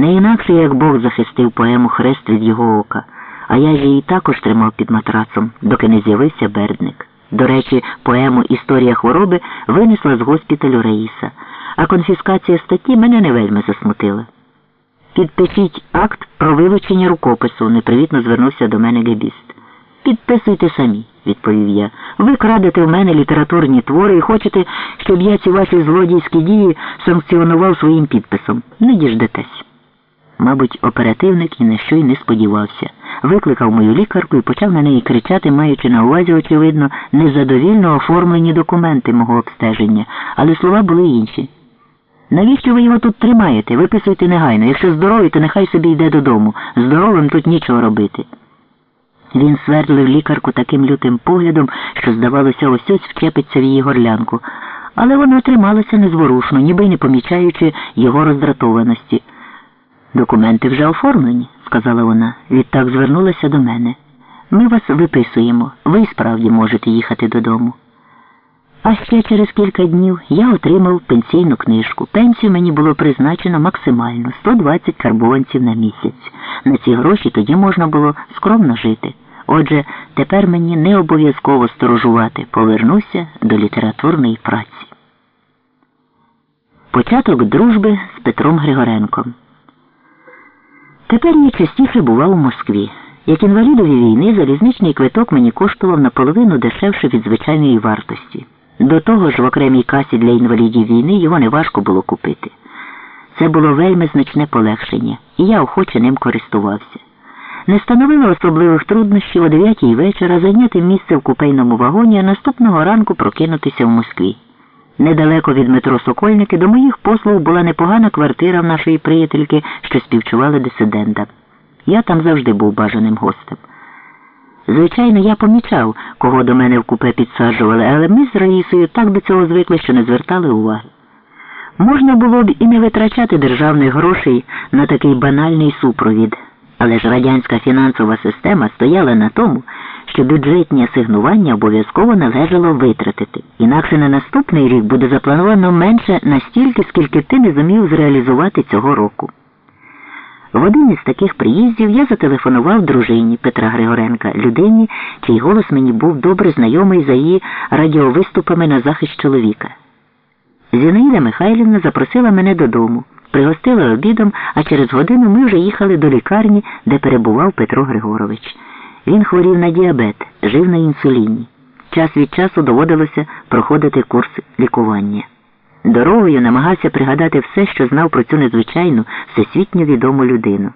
Не інакше, як Бог захистив поему хрест від його ока, а я її також тримав під матрацом, доки не з'явився бердник. До речі, поему Історія хвороби винесла з госпіталю Раїса, а конфіскація статті мене не вельми засмутила. Підпишіть акт про вилучення рукопису, непривітно звернувся до мене гебіст. Підписуйте самі, відповів я. Ви крадете в мене літературні твори і хочете, щоб я ці ваші злодійські дії санкціонував своїм підписом. Не діждетесь. Мабуть, оперативник ні на що й не сподівався. Викликав мою лікарку і почав на неї кричати, маючи на увазі, очевидно, незадовільно оформлені документи мого обстеження, але слова були інші. Навіщо ви його тут тримаєте? Виписуйте негайно. Якщо здоровий, то нехай собі йде додому. Здоровим тут нічого робити. Він свердлив лікарку таким лютим поглядом, що, здавалося, ось ось вчепиться в її горлянку, але вона трималася незворушно, ніби й не помічаючи його роздратованості. Документи вже оформлені, сказала вона. Відтак звернулася до мене. Ми вас виписуємо, ви справді можете їхати додому. А ще через кілька днів я отримав пенсійну книжку. Пенсію мені було призначено максимально 120 карбованців на місяць. На ці гроші тоді можна було скромно жити. Отже, тепер мені не обов'язково сторожувати, повернуся до літературної праці. Початок дружби з Петром Григоренком. Тепер я частіше бував у Москві. Як інвалідові війни, залізничний квиток мені коштував наполовину дешевше від звичайної вартості. До того ж, в окремій касі для інвалідів війни його неважко було купити. Це було вельми значне полегшення, і я охоче ним користувався. Не становило особливих труднощів о 9 вечора зайняти місце в купейному вагоні, а наступного ранку прокинутися в Москві. Недалеко від метро Сокольники до моїх послуг була непогана квартира в нашої приятельки, що співчували дисидентам. Я там завжди був бажаним гостем. Звичайно, я помічав, кого до мене в купе підсаджували, але ми з Раїсою так до цього звикли, що не звертали уваги. Можна було б і не витрачати державних грошей на такий банальний супровід, але ж радянська фінансова система стояла на тому, що бюджетні асигнування обов'язково належало витратити. Інакше на наступний рік буде заплановано менше настільки, скільки ти не зумів зреалізувати цього року. В один із таких приїздів я зателефонував дружині Петра Григоренка, людині, чий голос мені був добре знайомий за її радіовиступами на захист чоловіка. Зінаїда Михайлівна запросила мене додому, пригостила обідом, а через годину ми вже їхали до лікарні, де перебував Петро Григорович. Він хворів на діабет, жив на інсуліні. Час від часу доводилося проходити курс лікування. Дорогою намагався пригадати все, що знав про цю незвичайну, всесвітньо відому людину.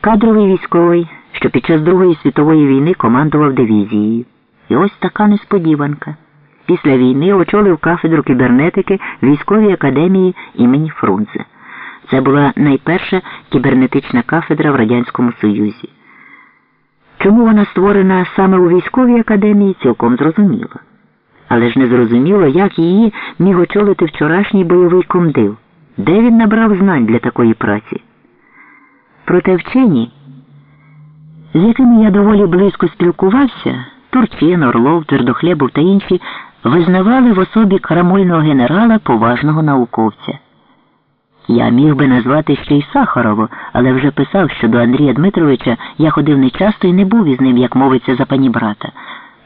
Кадровий військовий, що під час Другої світової війни командував дивізією. І ось така несподіванка. Після війни очолив кафедру кібернетики військовій академії імені Фрунзе. Це була найперша кібернетична кафедра в Радянському Союзі. Чому вона створена саме у військовій академії, цілком зрозуміло. Але ж не зрозуміло, як її міг очолити вчорашній бойовий комдив, де він набрав знань для такої праці. Проте вчені, з якими я доволі близько спілкувався, Турчин, Орлов, Твердохлебов та інші, визнавали в особі крамольного генерала поважного науковця. Я міг би назвати ще й Сахарова, але вже писав, що до Андрія Дмитровича я ходив нечасто і не був із ним, як мовиться за пані брата.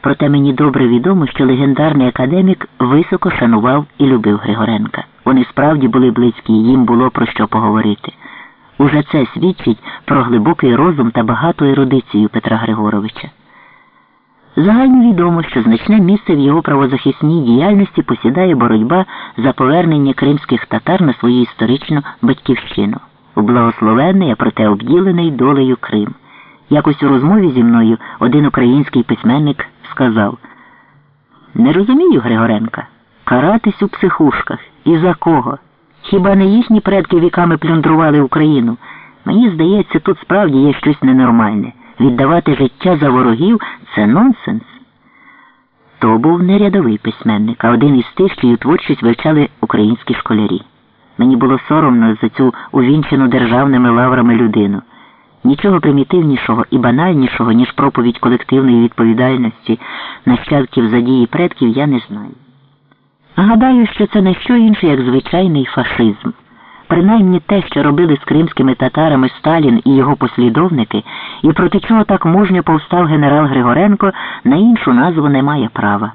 Проте мені добре відомо, що легендарний академік високо шанував і любив Григоренка. Вони справді були близькі, їм було про що поговорити. Уже це свідчить про глибокий розум та багату ерудицію Петра Григоровича. Загально відомо, що значне місце в його правозахисній діяльності посідає боротьба за повернення кримських татар на свою історичну батьківщину, у благословенний, а проте обділений долею Крим. Якось у розмові зі мною один український письменник сказав Не розумію, Григоренка, каратись у психушках. І за кого? Хіба не їхні предки віками плюндрували Україну? Мені здається, тут справді є щось ненормальне. Віддавати життя за ворогів це нонсенс. То був не рядовий письменник, а один із тих, чию творчість вивчали українські школярі. Мені було соромно за цю увінчену державними лаврами людину. Нічого примітивнішого і банальнішого, ніж проповідь колективної відповідальності нащадків задії предків, я не знаю. Гадаю, що це не що інше, як звичайний фашизм. Принаймні те, що робили з кримськими татарами Сталін і його послідовники, і проти чого так мужньо повстав генерал Григоренко, на іншу назву не має права.